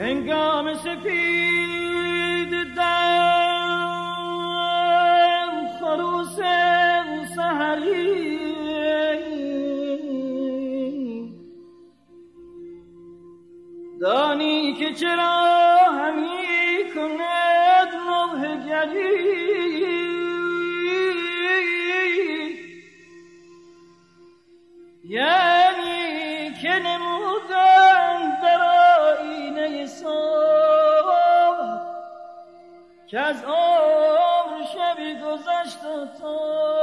هنگام سپید دم خروس سهری دانی که چرا همی کند نوه گری؟ یعنی که نمودن که از عمر شبی گذشت خبری